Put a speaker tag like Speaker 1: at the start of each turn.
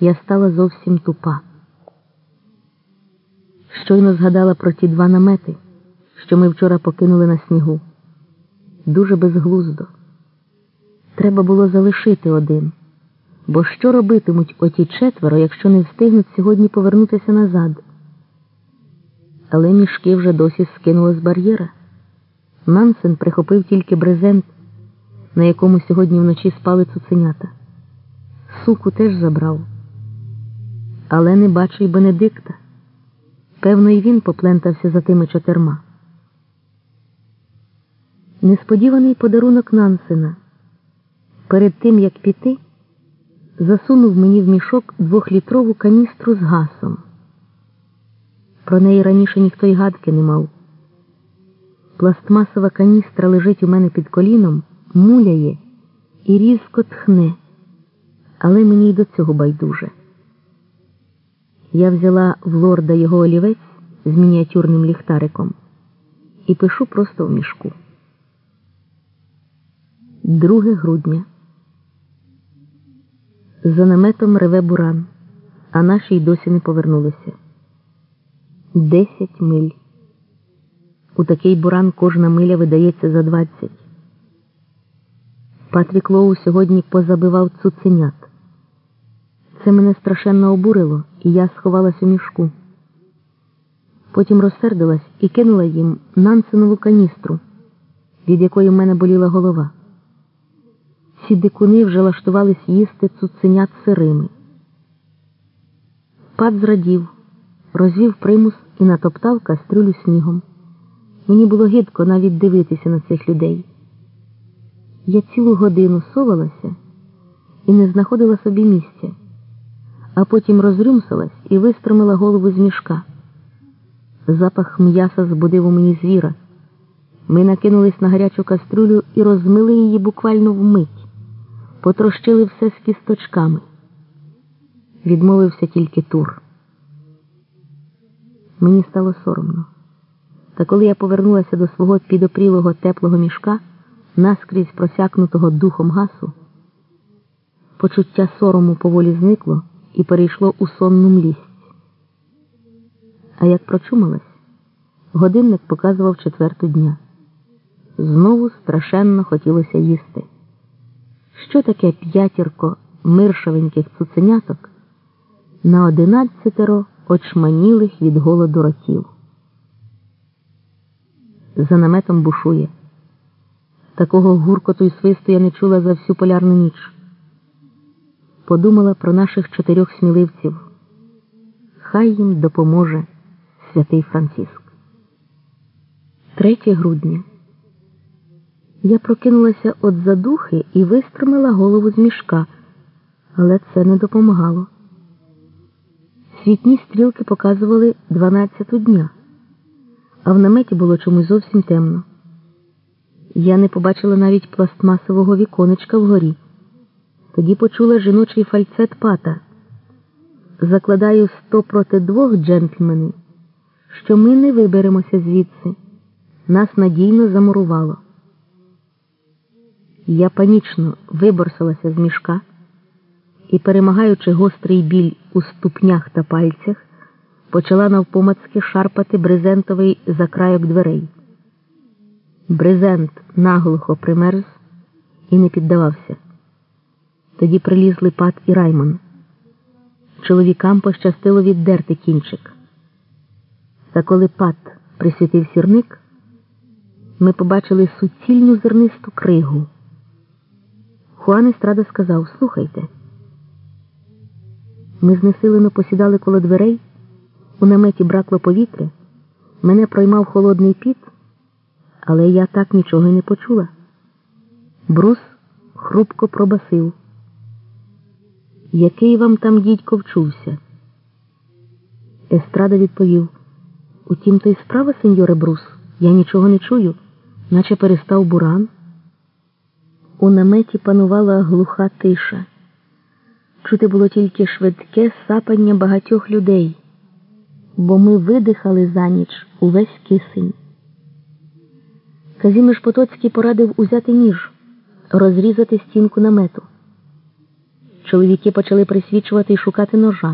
Speaker 1: я стала зовсім тупа. Щойно згадала про ті два намети, що ми вчора покинули на снігу. Дуже безглуздо. Треба було залишити один. Бо що робитимуть оті четверо, якщо не встигнуть сьогодні повернутися назад? Але мішки вже досі скинули з бар'єра. Нансен прихопив тільки брезент, на якому сьогодні вночі спали цуценята. Суку теж забрав. Але не бачу й Бенедикта. Певно, і він поплентався за тими чотирма. Несподіваний подарунок Нансена. Перед тим, як піти, засунув мені в мішок двохлітрову каністру з гасом. Про неї раніше ніхто й гадки не мав. Пластмасова каністра лежить у мене під коліном, муляє і різко тхне, але мені й до цього байдуже. Я взяла в лорда його олівець з мініатюрним ліхтариком і пишу просто в мішку. 2 грудня. За наметом реве буран, а наші й досі не повернулися. Десять миль. У такий буран кожна миля видається за двадцять. Патрік Лоу сьогодні позабивав цуценят. Це мене страшенно обурило, і я сховалась у мішку. Потім розсердилась і кинула їм нансенову каністру, від якої в мене боліла голова. Ці дикуни вже лаштувались їсти цуценят сирими. Пат зрадів, розвів примус і натоптав кастрюлю снігом. Мені було гидко навіть дивитися на цих людей. Я цілу годину совалася і не знаходила собі місця, а потім розрюмсалась і вистромила голову з мішка. Запах м'яса збудив у мені звіра. Ми накинулись на гарячу кастрюлю і розмили її буквально вмить, потрощили все з кісточками. Відмовився тільки тур. Мені стало соромно. Та коли я повернулася до свого підопрілого теплого мішка, наскрізь просякнутого духом гасу, почуття сорому поволі зникло і перейшло у сонну млість. А як прочумалась, годинник показував четверту дня. Знову страшенно хотілося їсти. Що таке п'ятірко миршавеньких цуценяток на одинадцятеро очманілих від голоду років? За наметом бушує. Такого гуркоту й свисту я не чула за всю полярну ніч. Подумала про наших чотирьох сміливців. Хай їм допоможе святий Франциск. 3 грудня. Я прокинулася от задухи і вистромила голову з мішка, але це не допомагало. Світні стрілки показували 12 дня, а в наметі було чомусь зовсім темно. Я не побачила навіть пластмасового віконечка вгорі. Тоді почула жіночий фальцет пата. Закладаю сто проти двох джентльмени, що ми не виберемося звідси. Нас надійно замурувало. Я панічно виборсалася з мішка і, перемагаючи гострий біль у ступнях та пальцях, почала навпомацьки шарпати брезентовий закрайок дверей. Брезент наглухо примерз і не піддавався. Тоді прилізли пат і Раймон. Чоловікам пощастило віддерти кінчик. Та коли пат присвітив сірник, ми побачили суцільну зернисту кригу. Хуан Естрада сказав Слухайте. Ми знесилено посідали коло дверей, у наметі бракло повітря, мене проймав холодний піт, але я так нічого не почула. Брус хрупко пробасив. Який вам там дідько вчувся? Естрада відповів Утім, то й справа, сеньоре Брус, я нічого не чую, наче перестав буран. У наметі панувала глуха тиша. Чути було тільки швидке сапання багатьох людей, бо ми видихали за ніч увесь кисень. Казіміш Потоцький порадив узяти ніж, розрізати стінку намету. Чоловіки почали присвічувати і шукати ножа.